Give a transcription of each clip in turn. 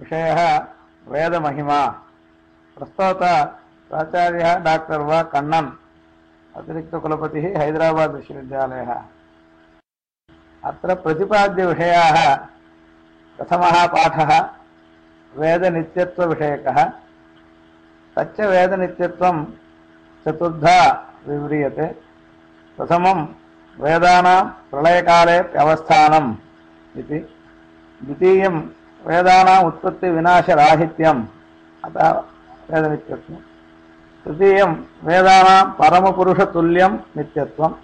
విషయ వేదమహిమ. ప్రస్తుత ప్రాచార్య డాక్టర్ వ. కన్నన్ అతిరిక్త కులపతి హైదరాబాద్ విశ్వవిద్యాలయ. అత్ర ప్రతిపాద్య విషయా ప్రథమ పాఠ వేదనిత్యత్వవిషయక తచ్చ వేదనిత్యత్వం చతుర్ధా వివ్రీయతే. ప్రథమం వేదానా ప్రళయకాలే వ్యవస్థానం ఇది. ద్వితీయం द्वितीयं वेदानाम् उत्पत्तिविनाशराहित्यम् अतः वेदनित्यत्वं तृतीयं वेदानां परमपुरुषतुल्यं नित्यत्वम्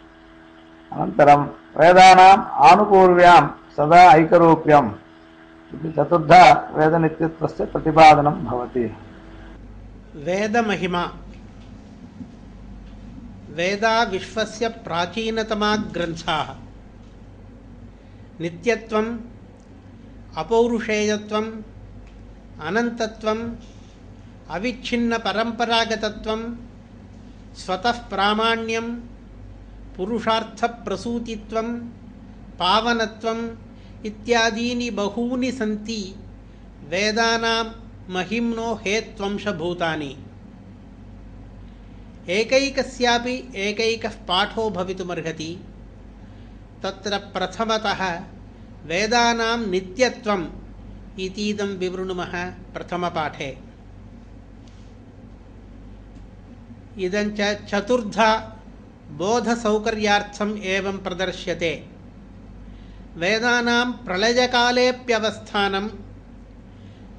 अनन्तरं वेदानाम् आनुपूर्व्यां सदा ऐकरूप्यम् इति चतुर्धा वेदनित्यत्वस्य प्रतिपादनं भवति वेदमहिमा वेदा विश्वस्य प्राचीनतमा ग्रन्थाः नित्यत्वम् अपौरुषेयत्वम्, अनन्तत्वम् अविच्छिन्नपरम्परागतत्वं स्वतः प्रामाण्यं पुरुषार्थप्रसूतित्वं पावनत्वम् इत्यादीनि बहूनि सन्ति वेदानां महिम्नो हेत्वंशभूतानि एकैकस्यापि एकैकः पाठो भवितुमर्हति, तत्र प्रथमतः वेदानां नित्यत्वम् इतीदं विवृणुमः प्रथमपाठे। इदञ्च चतुर्धा बोधसौकर्यार्थम् एवं प्रदर्श्यते। वेदानां प्रलयकालेऽप्यवस्थानं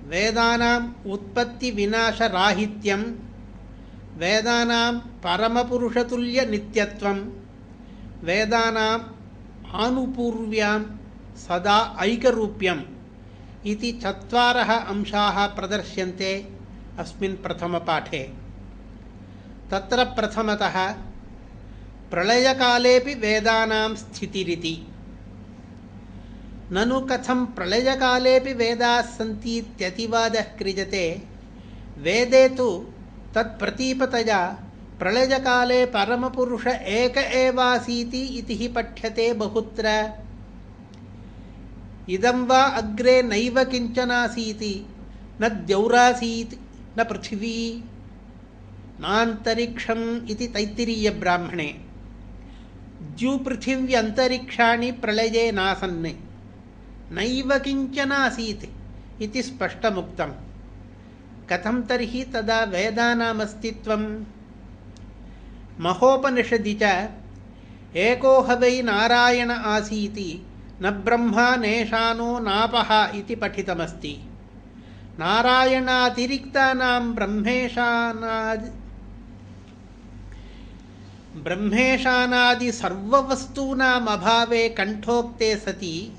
वेदानाम् उत्पत्तिविनाशराहित्यं वेदानां परमपुरुषतुल्यनित्यत्वं वेदानाम् आनुपूर्व्यां सदा ऐकरूप्यम् इति चत्वारः अंशाः प्रदर्श्यन्ते अस्मिन् प्रथमपाठे। तत्र प्रथमतः प्रलयकालेऽपि वेदानां स्थितिरिति। ननु कथं प्रलयकालेऽपि वेदाः सन्ति इत्यतिवादः क्रियते, वेदे तु तत्प्रतीपतया प्रलयकाले परमपुरुष एक एवासीति इति पठ्यते बहुत्र। इदं वा अग्रे नैव किञ्चनासीति न द्यौरासीत्, न पृथिवी। नान्तरिक्षम् इति तैत्तिरीयब्राह्मणे। द्युपृथिव्यन्तरिक्षाणि प्रलये नासन्। नैव किञ्चनासीत् इति स्पष्टमुक्तं। कथं तर्हि तदा वेदानामस्तित्वं महोपनिषदि च, एको ह वै नारायण आसीति न ब्रह्मा नेशानो नापः इति पठितमस्ति। नारायणातिरिक्तानां ब्रह्मेशानादि ब्रह्मेशानादिसर्ववस्तूनाम् अभावे कण्ठोक्ते सति।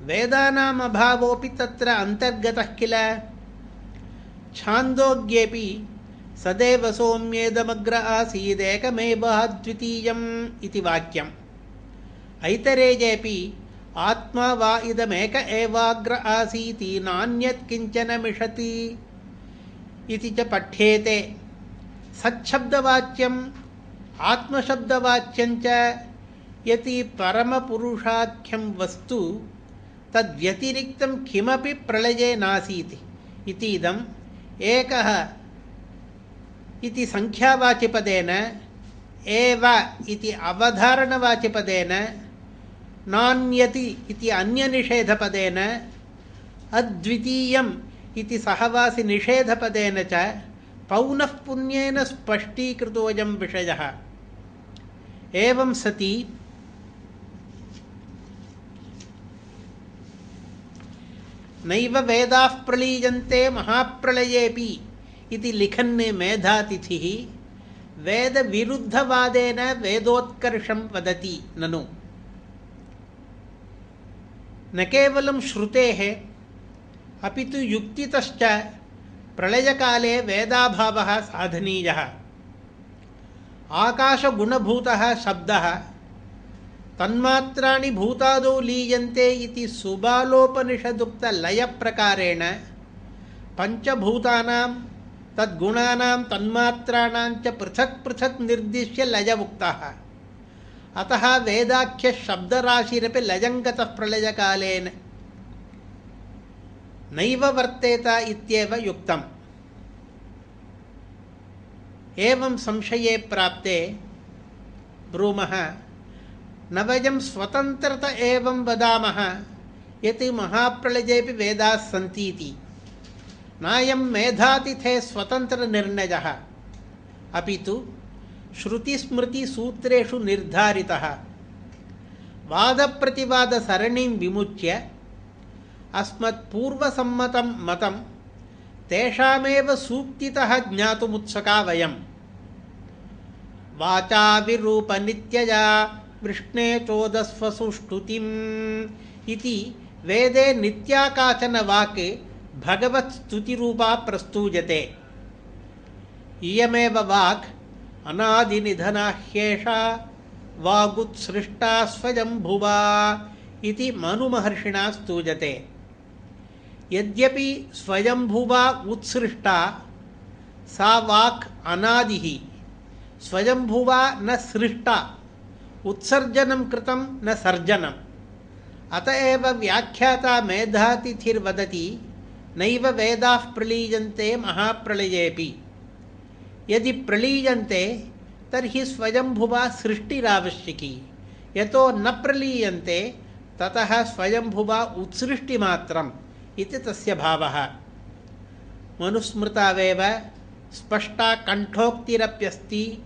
वेदानाम् अभावोऽपि तत्र अन्तर्गतः किल? छान्दोग्येऽपि सदैव सौम्येदमग्र आसीदेकमेवाद्वितीयम् इति वाक्यम् ऐतरेजेऽपि आत्मा वा इदमेक एवाग्र आसीति नान्यत् किंचन मिषति इति च पठ्येते। सच्छब्दवाच्यम् आत्मशब्दवाच्यञ्च यति परमपुरुषाख्यं वस्तु तद्व्यतिरिक्तं किमपि प्रलये नासीत् इति इदम् एकः इति सङ्ख्यावाचिपदेन एव इति अवधारणवाचिपदेन नान्यति इति अन्यनिषेधपदेन, अद्वितीयम् इति सहवासिनिषेधपदेन च पौनः पुण्येन स्पष्टीकृतोऽयं विषयः। एवं सति, नैव वेदाः प्रलीयन्ते महाप्रलयेऽपि इति लिखन् मेधातिथिः वेदविरुद्धवादेन वेदोत्कर्षं वदति, ननु। न केवलं श्रुतेः, अपि तु युक्तितश्च प्रलयकाले वेदाभावः साधनीयः। आकाशगुणभूतः शब्दः, तन्मात्राणि भूतादौ लीयन्ते इति सुबालोपनिषदुक्तलयप्रकारेण, पञ्चभूतानां तद्गुणानां तन्मात्राणां च पृथक् पृथक् निर्दिश्य लय उक्तः अतः वेदाख्यशब्दराशिरपि लयङ्गतः प्रलयकालेन नैव वर्तेत इत्येव युक्तम्। एवं संशये प्राप्ते ब्रूमः न वयं स्वतन्त्रत एवं वदामः, यत् महाप्रलयेऽपि वेदाः सन्ति इति नायं मेधातिथे स्वतन्त्रनिर्णयः। अपि तु श्रुतिस्मृतिसूत्रेषु निर्धारितः। वादप्रतिवादसरणिं विमुच्य अस्मत्पूर्वसम्मतं मतं तेषामेव सूक्तितः ज्ञातुमुत्सुका वयम्। वाचाविरूपनित्यया वृष्णे चोदस्वसुष्टुतिम् इति वेदे नित्या काचन वाक् भगवत्स्तुतिरूपा प्रस्तूयते। इयमेव वाक् अनादिनिधना ह्येषा वागुत्सृष्टा स्वयम्भुवा इति मनुमहर्षिणा स्तूयते। यद्यपि स्वयंभुवा उत्सृष्टा, सा वाक् अनादिः। स्वयंभुवा न सृष्टा, उत्सर्जनं कृतं न सर्जनम्। अत एव व्याख्याता मेधातिथिर्वदति, नैव वेदाः प्रलीयन्ते महाप्रलयेऽपि। यदि प्रलीयन्ते, तर्हि स्वयंभुवा सृष्टिरावश्यकी यतो न प्रलीयन्ते, ततः स्वयंभुवा उत्सृष्टिमात्रम् इति तस्य भावः। मनुस्मृतावेव स्पष्टा कण्ठोक्तिरप्यस्ति,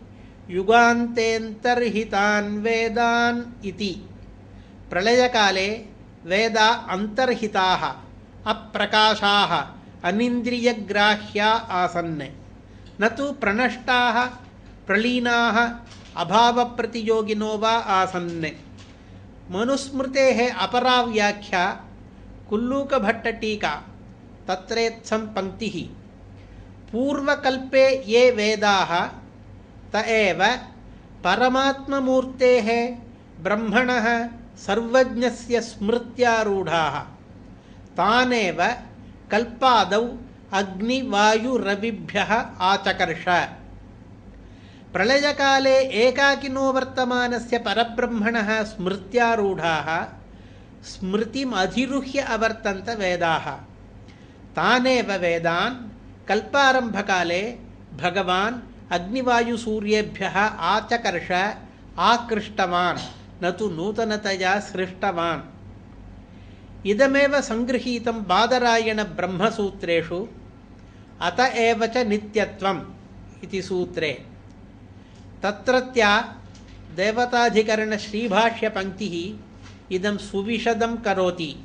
युगान्तेऽन्तर्हितान् वेदान् इति। प्रलयकाले वेदा अन्तर्हिताः, अप्रकाशाः, अनिन्द्रियग्राह्या आसन्। न तु प्रणष्टाः प्रलीनाः, अभावप्रतियोगिनो वा आसन्। मनुस्मृतेः अपरा व्याख्या कुल्लूकभट्टटीका, तत्रेत्सं पङ्क्तिः। पूर्वकल्पे ये वेदाः, त एव परमात्ममूर्तेः, ब्रह्मणः, सर्वज्ञस्य स्मृत्यारूढाः। तानेव कल्पादौ अग्निवायुरविभ्यः आचकर्ष। प्रलयकाले एकाकिनो वर्तमानस्य परब्रह्मणः स्मृत्यारूढाः, स्मृतिमधिरुह्य अवर्तन्त वेदाः। तानेव वेदान्, कल्पारम्भकाले भगवान् अग्निवायुसूर्येभ्यः आचकर्ष आकृष्टवान्, न तु नूतनतया सृष्टवान्। इदमेव सङ्गृहीतं बादरायणब्रह्मसूत्रेषु अत एव च नित्यत्वम् इति सूत्रे। तत्रत्या देवताधिकरणश्रीभाष्यपङ्क्तिः इदं सुविशदं करोति।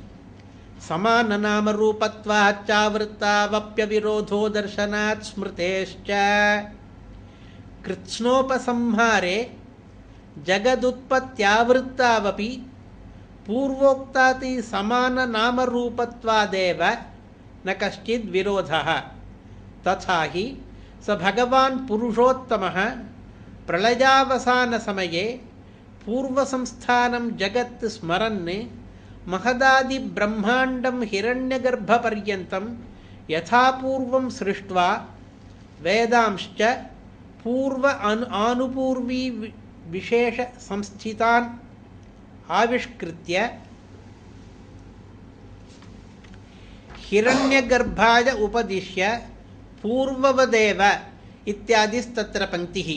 समाननामरूपत्वाच्चावृत्तावप्यविरोधो दर्शनात् स्मृतेश्च। कृत्स्नोपसंहारे जगदुत्पत्त्यावृत्तावपि पूर्वोक्ताति समाननामरूपत्वादेव न कश्चिद्विरोधः तथा हि स भगवान् पुरुषोत्तमः प्रलयावसानसमये पूर्वसंस्थानं जगत् स्मरन् महदादिब्रह्माण्डं हिरण्यगर्भपर्यन्तं यथापूर्वं सृष्ट्वा वेदांश्च पूर्व अनु आनुपूर्वी विशेषसंस्थितान् आविष्कृत्य हिरण्यगर्भाय उपदिश्य पूर्ववदेव इत्यादिस्तत्र पङ्क्तिः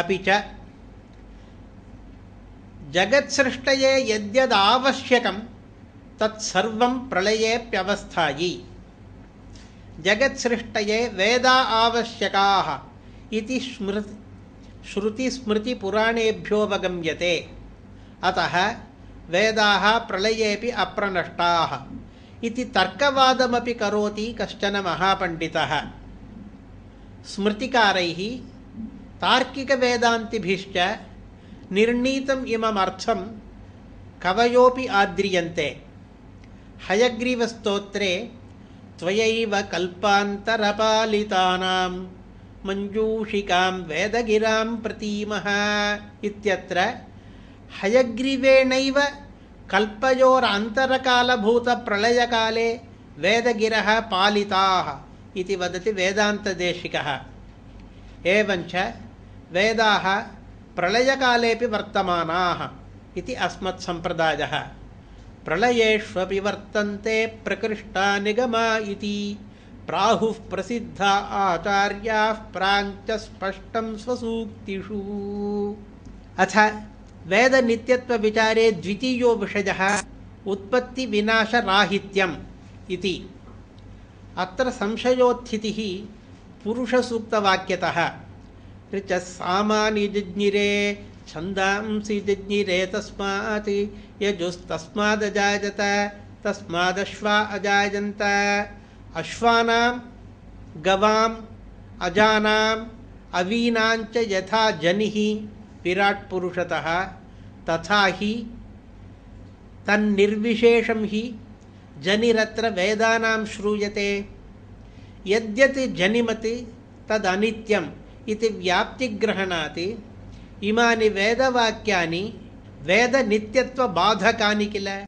अपि च जगत्सृष्टये यद्यदावश्यकं तत्सर्वं प्रलयेऽप्यवस्थायि जगत्सृष्टये वेदा आवश्यकाः इति स्मृति श्रुतिस्मृतिपुराणेभ्योऽवगम्यते। अतः वेदाः प्रलयेऽपि अप्रनष्टाः। इति तर्कवादमपि करोति कश्चन महापण्डितः। स्मृतिकारैः तार्किकवेदान्तिभिश्च निर्णीतम् इममर्थं कवयोऽपि आद्रियन्ते। हयग्रीवस्तोत्रे त्वयैव कल्पान्तरपालितानां मञ्जूषिकां वेदगिरां प्रतीमः इत्यत्र हयग्रीवेणैव कल्पयोरन्तरकालभूतप्रलयकाले वेदगिरः पालिताः इति वदति वेदान्तदेशिकः। एवञ्च वेदाः प्रलयकालेऽपि वर्तमानाः इति अस्मत्सम्प्रदायः प्रलयेष्वपि वर्तन्ते प्रकृष्टा निगमा इति। प्राहुः प्रसिद्धा आचार्याः प्राञ्च स्पष्टं स्वसूक्तिषु। अथ वेदनित्यत्वविचारे द्वितीयो विषयः उत्पत्तिविनाशराहित्यम् इति। अत्र संशयोत्थितिः पुरुषसूक्तवाक्यतः। ऋचः सामानि जिज्ञिरे, छन्दांसि जिज्ञिरे तस्मात् यजुस्तस्मादजायत, तस्मादश्वा अजायन्त। अश्वानां गवाम् अजानाम् अवीनाञ्च यथा जनिः विराट्पुरुषतः, तथा हि तन्निर्विशेषं हि जनिरत्र वेदानां श्रूयते। यद्यत् जनिमत् तदनित्यम् इति व्याप्तिग्रहणात्, इमानि वेदवाक्यानि वेदनित्यत्वबाधकानि किल?